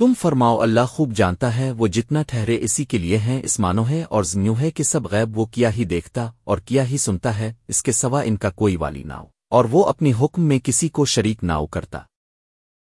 تم فرماؤ، اللہ خوب جانتا ہے، وہ جتنا ٹھہرے اسی کے لیے ہیں، اس مانو ہے اور زمیو ہے کہ سب غیب وہ کیا ہی دیکھتا اور کیا ہی سنتا ہے، اس کے سوا ان کا کوئی والی نہ ہو، اور وہ اپنی حکم میں کسی کو شریک نہ کرتا۔